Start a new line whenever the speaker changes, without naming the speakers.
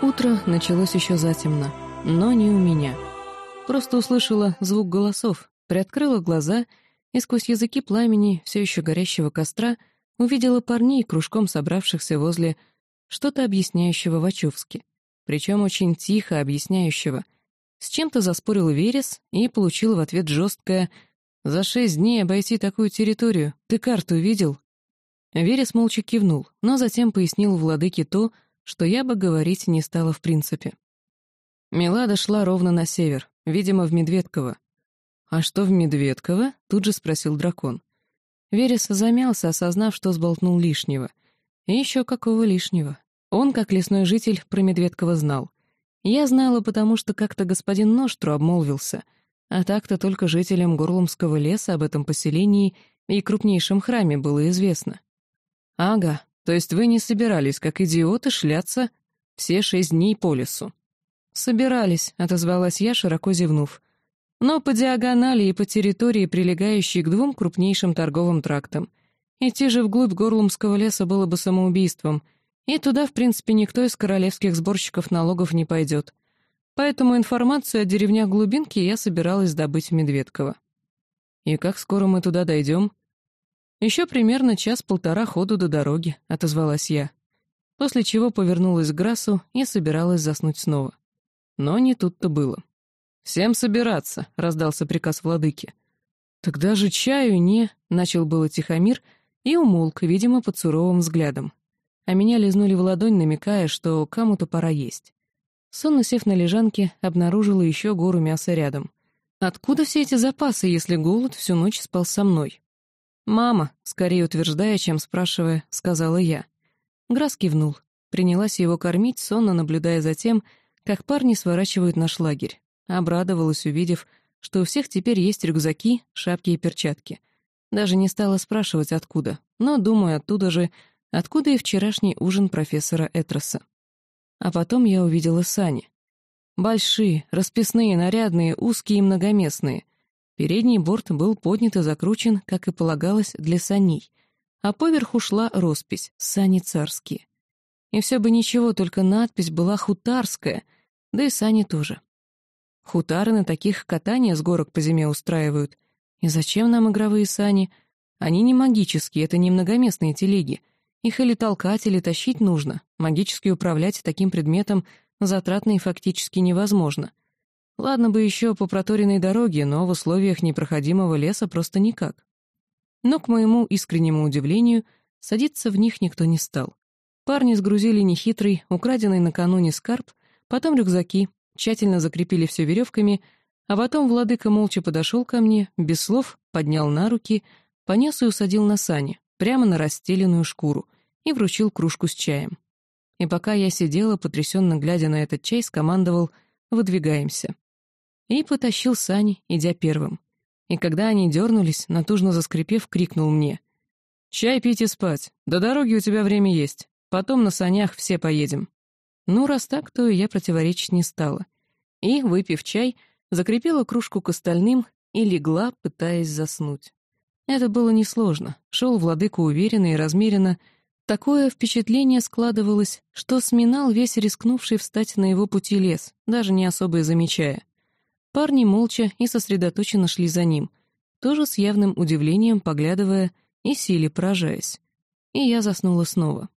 Утро началось еще затемно, но не у меня. Просто услышала звук голосов, приоткрыла глаза и сквозь языки пламени все еще горящего костра увидела парней, кружком собравшихся возле что-то объясняющего Вачовски. Причем очень тихо объясняющего. С чем-то заспорил Верес и получил в ответ жесткое «За шесть дней обойти такую территорию. Ты карту видел?» Верес молча кивнул, но затем пояснил владыке то, я бы говорить не стала в принципе. Милада шла ровно на север, видимо, в Медведково. «А что в Медведково?» — тут же спросил дракон. Верес замялся, осознав, что сболтнул лишнего. И еще какого лишнего. Он, как лесной житель, про Медведково знал. Я знала, потому что как-то господин Ноштру обмолвился, а так-то только жителям Горломского леса об этом поселении и крупнейшем храме было известно. «Ага, то есть вы не собирались, как идиоты, шляться все шесть дней по лесу?» «Собирались», — отозвалась я, широко зевнув. «Но по диагонали и по территории, прилегающей к двум крупнейшим торговым трактам. Идти же вглубь Горлумского леса было бы самоубийством, и туда, в принципе, никто из королевских сборщиков налогов не пойдет. Поэтому информацию о деревнях глубинки я собиралась добыть в Медведково». «И как скоро мы туда дойдем?» «Еще примерно час-полтора ходу до дороги», — отозвалась я. После чего повернулась к Грасу и собиралась заснуть снова. Но не тут-то было. «Всем собираться», — раздался приказ владыки. «Тогда же чаю не...» — начал было Тихомир и умолк, видимо, под суровым взглядом. А меня лизнули в ладонь, намекая, что кому-то пора есть. Сонно сев на лежанке, обнаружила еще гору мяса рядом. Откуда все эти запасы, если голод всю ночь спал со мной? «Мама», скорее утверждая, чем спрашивая, сказала я. Грас кивнул. Принялась его кормить, сонно наблюдая за тем, как парни сворачивают наш лагерь. Обрадовалась, увидев, что у всех теперь есть рюкзаки, шапки и перчатки. Даже не стала спрашивать, откуда, но, думаю, оттуда же, откуда и вчерашний ужин профессора Этроса. А потом я увидела сани. Большие, расписные, нарядные, узкие и многоместные. Передний борт был поднят и закручен, как и полагалось, для саней, а поверху шла роспись «Сани царские». И все бы ничего, только надпись была «Хутарская», да и сани тоже. Хутары на таких катания с горок по зиме устраивают. И зачем нам игровые сани? Они не магические, это не многоместные телеги. Их или толкать, или тащить нужно. Магически управлять таким предметом затратно и фактически невозможно. Ладно бы еще по проторенной дороге, но в условиях непроходимого леса просто никак. Но, к моему искреннему удивлению, садиться в них никто не стал. Парни сгрузили нехитрый, украденный накануне скарб, потом рюкзаки, тщательно закрепили все веревками, а потом владыка молча подошел ко мне, без слов, поднял на руки, понес и усадил на сани, прямо на расстеленную шкуру, и вручил кружку с чаем. И пока я сидела, потрясенно глядя на этот чай, скомандовал «Выдвигаемся» и потащил сани, идя первым. И когда они дернулись, натужно заскрипев, крикнул мне. «Чай пить и спать. До дороги у тебя время есть. Потом на санях все поедем». Ну, раз так, то я противоречить не стала. И, выпив чай, закрепила кружку к остальным и легла, пытаясь заснуть. Это было несложно. Шел владыка уверенно и размеренно. Такое впечатление складывалось, что сминал весь рискнувший встать на его пути лес, даже не особо и замечая. Парни молча и сосредоточенно шли за ним, тоже с явным удивлением поглядывая и силе поражаясь. И я заснула снова.